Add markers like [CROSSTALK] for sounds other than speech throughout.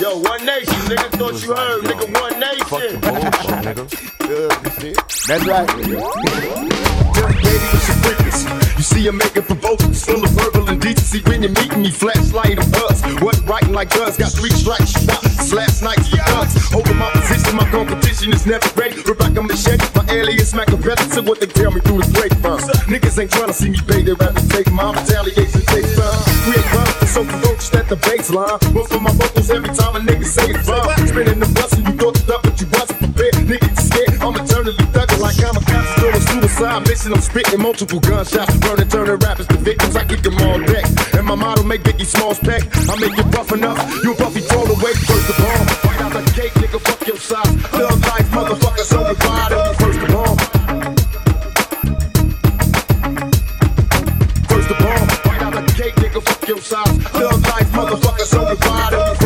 Yo, One Nation, nigga. Thought you heard, nigga. One Nation. That's right. Baby, it's your freakness. You see, I'm making proposals full of verbal indecency when you're meeting me. Flashlight of us. Wasn't writing like us. Got three strikes. Shots. Last night's the guns. Over my position, my competition is never ready. Rebecca Machete, my alias Makaveli. So what they tell me through is grapevine. Niggas ain't trying to see me pay their rap take my retaliation takes time. Create for so ferocious at the baseline. But for my vocals every time a nigga say it's fine. Spinning the bus and you thought the stuff, but you wasn't prepared. Nigga, you scared. I'm eternally thugging like I'm a cop. Doing a suicide mission. I'm spitting multiple gunshots. Burning, turning rappers to victims. I kick them all deck. And my motto make Biggie Smalls peck. I make you rough enough. You puffy fall away first of all. Right out the cake, nigga, fuck your size. Thug life, motherfucker, so divided. First of all. First of all, right out the cake, nigga, fuck your size. Thug life, motherfucker, so divided.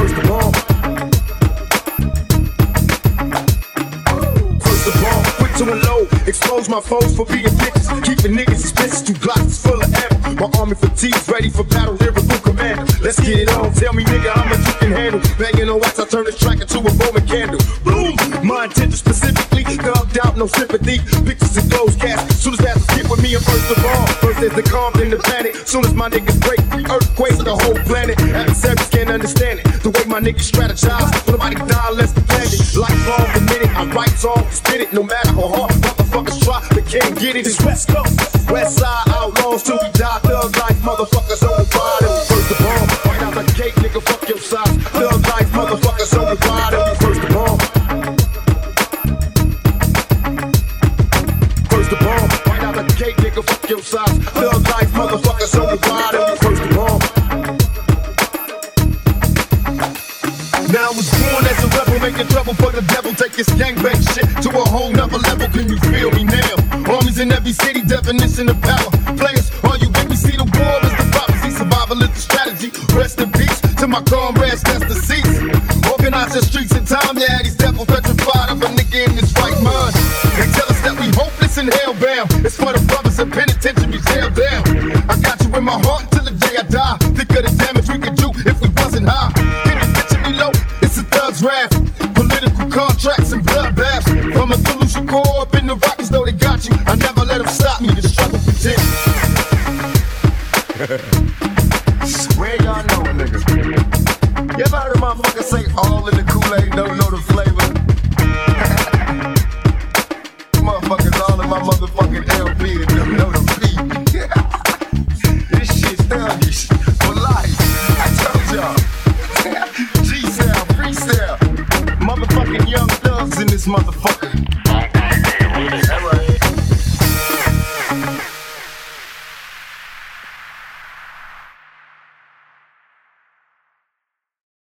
Unload, expose my foes for being bitches. Keeping niggas suspicious, two glocks full of ammo. My army fatigues ready for battle, lyrical command. Let's get it on, tell me nigga how much you can handle. Banging on wax, I turn this track into a Roman candle. Boom, my intention specifically, thugged out, no sympathy. Pictures and closed cast, soon as that get with me, and first of all, first there's the calm, then the panic. Soon as my niggas break, earthquakes the whole planet. Adversaries can't understand it. The way my niggas strategize, nobody die unless planet. Lifelong the minute, I write songs, spit it, no matter how hard motherfuckers try, they can't get it. It's West Coast, West Side outlaws till we die. Thug life, motherfuckers on the bottom. First of all, right out the cake, nigga, fuck your size. Thug life, motherfuckers on the bottom. First of all. First all, out the cake, nigga, fuck your size. Thug life, motherfuckers on the bottom. Making trouble for the devil. Take this gangbang shit to a whole nother level. Can you feel me now? Armies in every city, definition of power. Players, are you with me? See the war is the prophecy, survival is the strategy. Rest in peace to my comrades, that's the seats. Organize the streets in time, yeah, these devils petrified of a nigga in his right mind. They tell us that we hopeless and hellbound. It's for the brothers in penitentiaries held down. I got you in my heart till the day I die. Think of the damage got you. I never let them stop me. The struggle continues. Swear y'all know it, nigga. You ever heard a motherfucker say all in the Kool-Aid, don't know the flavor? [LAUGHS] Motherfuckers all in my motherfucking LP and don't know the beat. [LAUGHS] this shit thuggish for life. I told y'all. [LAUGHS] G-Style, freestyle. Motherfucking young thugs in this motherfucker.